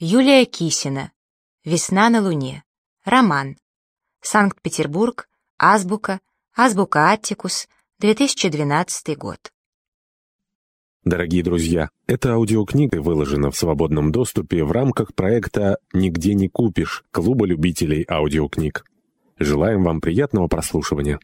Юлия Кисина. «Весна на Луне». Роман. Санкт-Петербург. Азбука. Азбука Аттикус. 2012 год. Дорогие друзья, эта аудиокнига выложена в свободном доступе в рамках проекта «Нигде не купишь» Клуба любителей аудиокниг. Желаем вам приятного прослушивания.